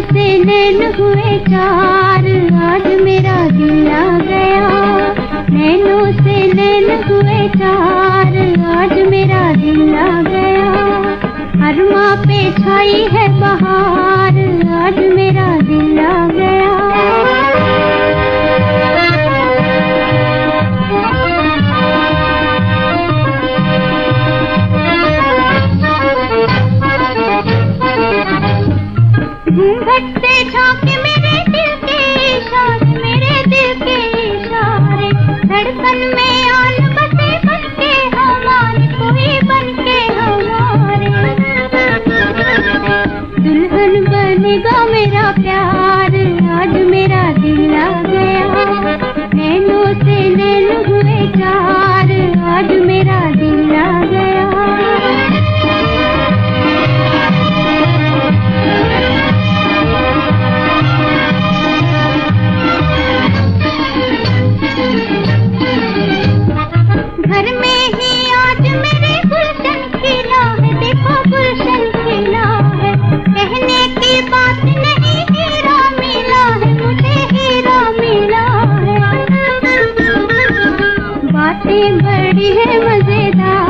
से नैन हुए चार, आज मेरा दिल आ गया। नैनों से नैन हुए चार, आज मेरा दिल आ गया। छाई है बहार, आज मेरा दिल आ गया। झांके मेरे दिल के इशारे, मेरे दिल के इशारे, धड़कन में मेरा प्यार। आज मेरा दिल बातें बड़ी है मज़ेदार।